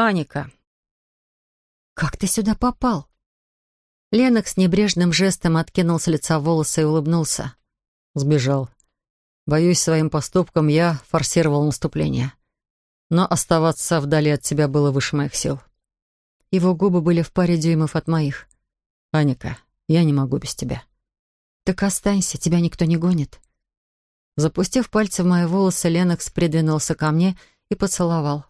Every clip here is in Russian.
Аника. «Как ты сюда попал?» Ленок с небрежным жестом откинул с лица волосы и улыбнулся. Сбежал. Боюсь, своим поступком я форсировал наступление. Но оставаться вдали от тебя было выше моих сил. Его губы были в паре дюймов от моих. «Аника, я не могу без тебя». «Так останься, тебя никто не гонит». Запустив пальцы в мои волосы, Ленокс придвинулся ко мне и поцеловал.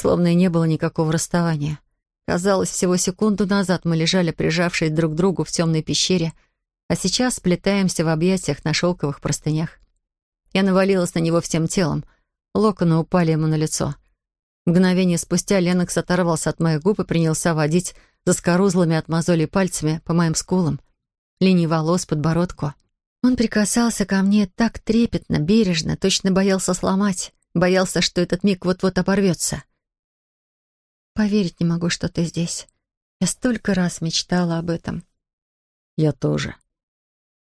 Словно и не было никакого расставания. Казалось, всего секунду назад мы лежали, прижавшись друг к другу в темной пещере, а сейчас сплетаемся в объятиях на шелковых простынях. Я навалилась на него всем телом, локоны упали ему на лицо. Мгновение спустя Ленокс оторвался от моих губ и принялся водить заскорузлыми от мозолей пальцами по моим скулам, линии волос, подбородку. Он прикасался ко мне так трепетно, бережно, точно боялся сломать, боялся, что этот миг вот-вот оборвется. Поверить не могу, что ты здесь. Я столько раз мечтала об этом. Я тоже.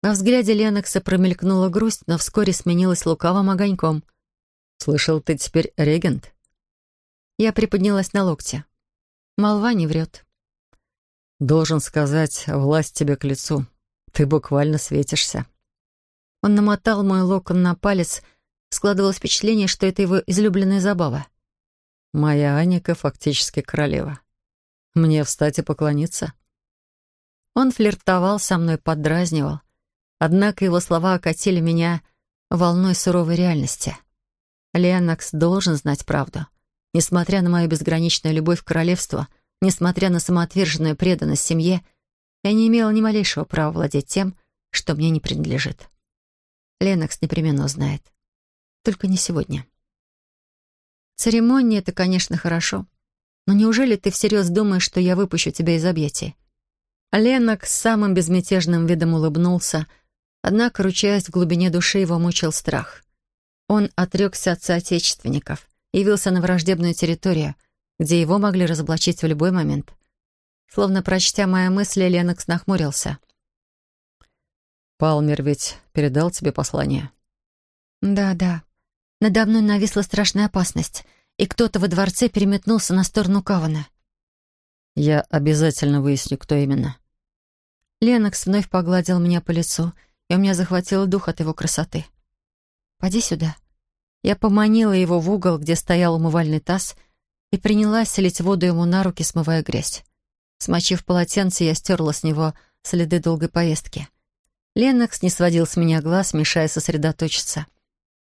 Во взгляде Ленокса промелькнула грусть, но вскоре сменилась лукавым огоньком. «Слышал, ты теперь регент?» Я приподнялась на локте. Молва не врет. «Должен сказать, власть тебе к лицу. Ты буквально светишься». Он намотал мой локон на палец. Складывалось впечатление, что это его излюбленная забава. Моя Аника фактически королева. Мне встать и поклониться? Он флиртовал со мной, поддразнивал. Однако его слова окатили меня волной суровой реальности. Ленокс должен знать правду. Несмотря на мою безграничную любовь к королевству, несмотря на самоотверженную преданность семье, я не имела ни малейшего права владеть тем, что мне не принадлежит. Ленокс непременно узнает. Только не сегодня. Церемония — это, конечно, хорошо. Но неужели ты всерьез думаешь, что я выпущу тебя из объятий? Ленок с самым безмятежным видом улыбнулся, однако, ручаясь в глубине души, его мучил страх. Он отрекся от соотечественников, явился на враждебную территорию, где его могли разоблачить в любой момент. Словно прочтя мои мысли, Ленокс нахмурился. «Палмер ведь передал тебе послание?» «Да, да», надо мной нависла страшная опасность, и кто-то во дворце переметнулся на сторону Кавана. «Я обязательно выясню, кто именно». Ленокс вновь погладил меня по лицу, и у меня захватило дух от его красоты. «Поди сюда». Я поманила его в угол, где стоял умывальный таз, и принялась лить воду ему на руки, смывая грязь. Смочив полотенце, я стерла с него следы долгой поездки. Ленокс не сводил с меня глаз, мешая сосредоточиться.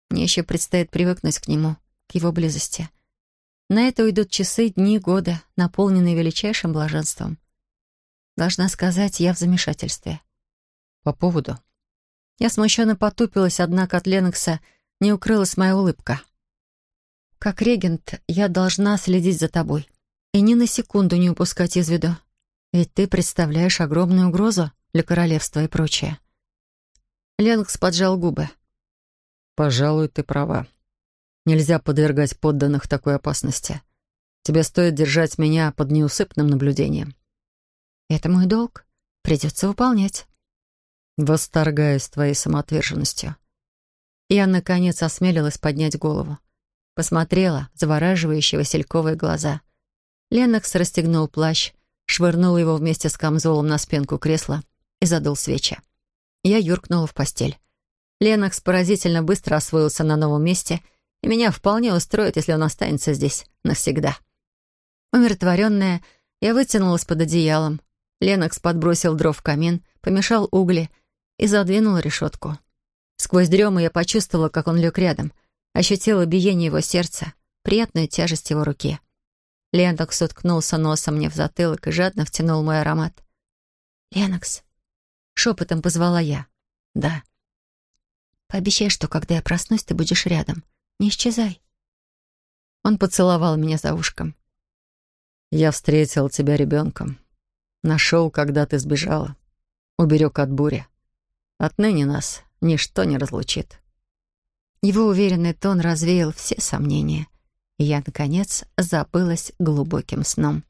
Мне еще предстоит привыкнуть к нему, к его близости. На это уйдут часы, дни, года, наполненные величайшим блаженством. Должна сказать, я в замешательстве. По поводу. Я смущенно потупилась, однако от Ленокса не укрылась моя улыбка. Как регент, я должна следить за тобой. И ни на секунду не упускать из виду. Ведь ты представляешь огромную угрозу для королевства и прочее. Ленокс поджал губы. «Пожалуй, ты права. Нельзя подвергать подданных такой опасности. Тебе стоит держать меня под неусыпным наблюдением». «Это мой долг. Придется выполнять». Восторгаюсь твоей самоотверженностью. Я, наконец, осмелилась поднять голову. Посмотрела завораживающие васильковые глаза. Ленокс расстегнул плащ, швырнул его вместе с камзолом на спинку кресла и задул свечи. Я юркнула в постель. Ленокс поразительно быстро освоился на новом месте, и меня вполне устроит, если он останется здесь навсегда. Умиротворенная, я вытянулась под одеялом. Ленокс подбросил дров в камин, помешал угли и задвинул решетку. Сквозь дрему я почувствовала, как он лег рядом, ощутила биение его сердца, приятную тяжесть его руки. Ленокс уткнулся носом мне в затылок и жадно втянул мой аромат. «Ленокс!» — шепотом позвала я. «Да». Пообещай, что когда я проснусь, ты будешь рядом. Не исчезай. Он поцеловал меня за ушком. Я встретил тебя ребенком. Нашел, когда ты сбежала. Уберег от бури. Отныне нас ничто не разлучит. Его уверенный тон развеял все сомнения, и я, наконец, забылась глубоким сном.